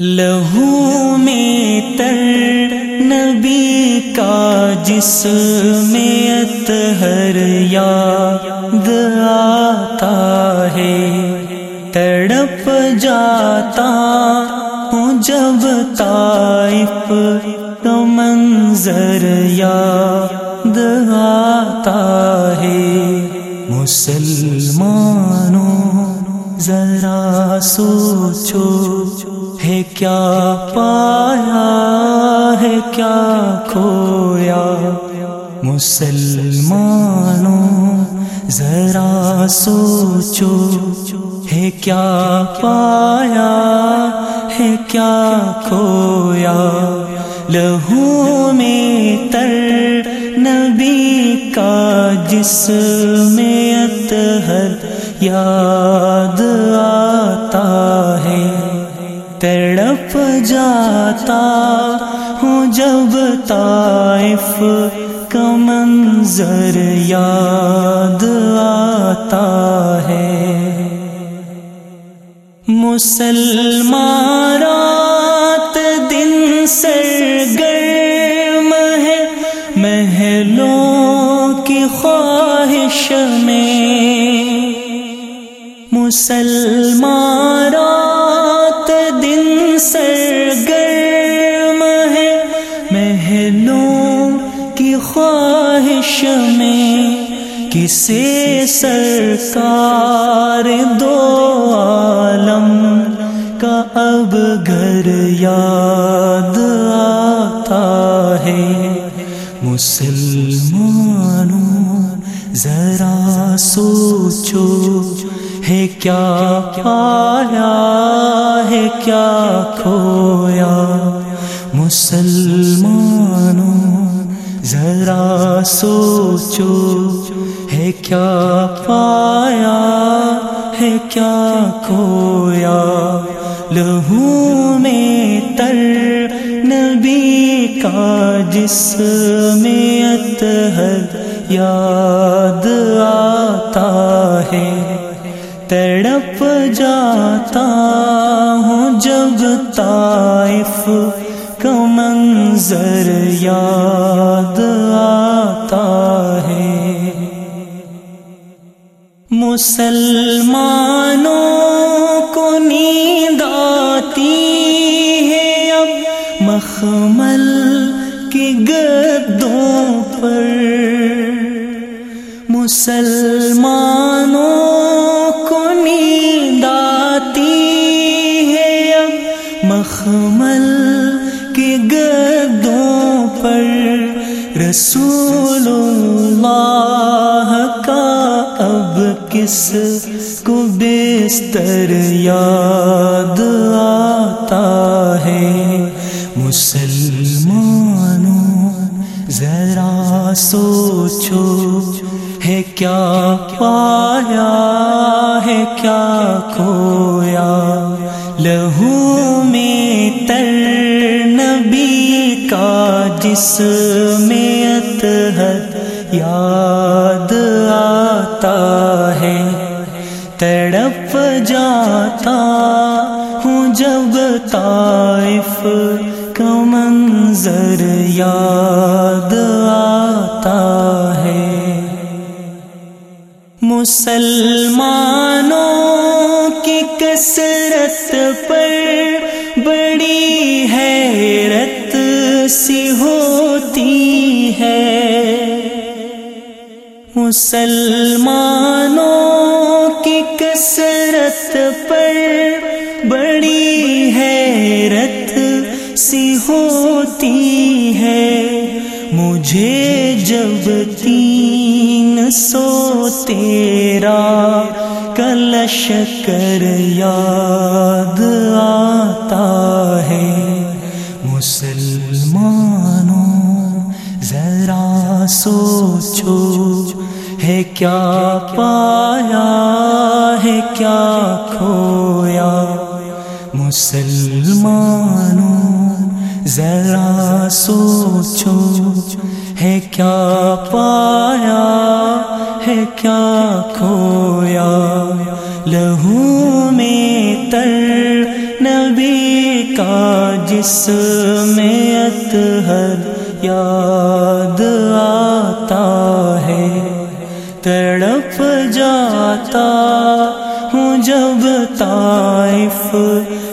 لہو میں تر نبی کا جس میں اتہر یاد آتا ہے۔ تڑپ جاتا ہوں جب طائف کا منظر یاد آتا ہے۔ مسلمانوں، ذرا سوچو۔ ہے کیا پایا ہے کیا کھویا مسلمانوں ذرا سوچو ہے کیا پایا ہے کیا کھویا لہو میں تر نبی کا جس میں اتحر یاد آتا جاتا ہوں جب طائف کا منظر یاد آتا ہے۔ مسلمان رات دن سرگرم ہے، محلوں کی خواہش میں۔ مسلمان خواہش میں کسے سرکار دو عالم کا اب گھر یاد آتا ہے۔ مسلمانوں، ذرا سوچو ہے کیا پایا ہے، کیا کھویا۔ مسلمانوں ذرا سوچو، ہے کیا پایا؟ ہے کیا کھویا؟ لہو میں تر نبی کا جس میں اتحد یاد آتا ہے۔ تڑپ جاتا ہوں جب طائف کا منظر یاد آتا ہے۔ مسلمانوں کو نیند آتی ہے اب مخمل کے گدوں پر۔ مسلمانوں کو نیند آتی ہے اب مخمل رسول اللہ کا اب کس کو بستر یاد آتا ہے؟ مسلمانوں، ذرا سوچو، ہے کیا پایا ہے؟ کیا کھویا؟ لہو میں تر نبی کا جس میں اتحد یاد آتا ہے۔ تڑپ جاتا ہوں جب طائف کا منظر یاد آتا ہے۔ مسلمانوں کی کثرت پر بڑی حیرت سی مسلمانوں کی کثرت پر بڑی حیرت سی ہوتی ہے۔ مجھے جب تین سو تیرا کلش کر یاد آتا ہے، مسلمانوں سوچو، ہے کیا پایا ہے، کیا کھویا؟ مسلمانوں، ذرا سوچو، ہے کیا پایا ہے، کیا کھویا؟ لہو میں تر نبی کا جس میں ہر یاد آتا ہے، تڑپ جاتا ہوں جب طائف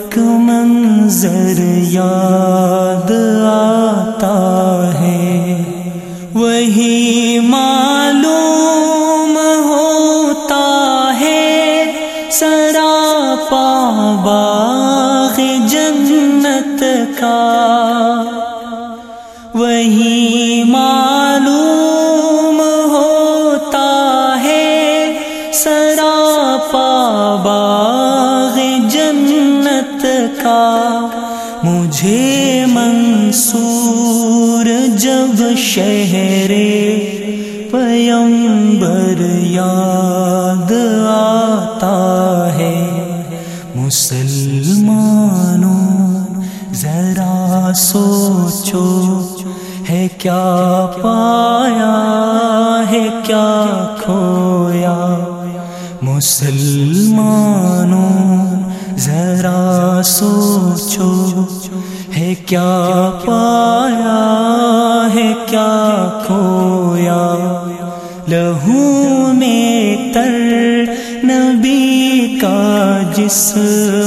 کا منظر یاد آتا ہے۔ وہی معلوم ہوتا ہے، سراپا باغ جنت کا وہی معلوم ہوتا ہے سراپا باغ جنت کا۔ مجھے منصور جب شہر پیمبر یاد آتا ہے۔ مسلمانوں، ذرا سوچو۔ پایا ہے کیا کھویا؟ مسلمانوں، ذرا سوچو، ہے کیا پایا ہے کیا کھویا؟ لہو میں تر نبی کا جس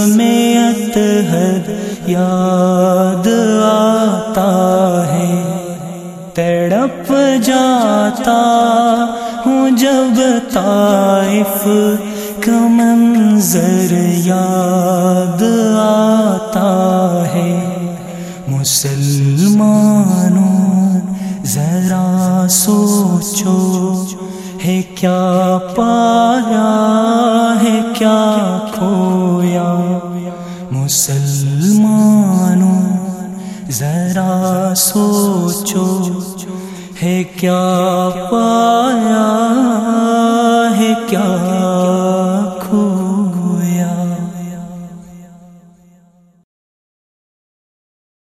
میں اتحد یاد آتا ہے جاتا ہوں جب طائف کا منظر یاد آتا ہے۔ مسلمانوں، ذرا سوچو، ہے کیا پایا ہے، کیا کھویا؟ مسلمانوں، ذرا سوچو ہے کیا پایا ہے کیا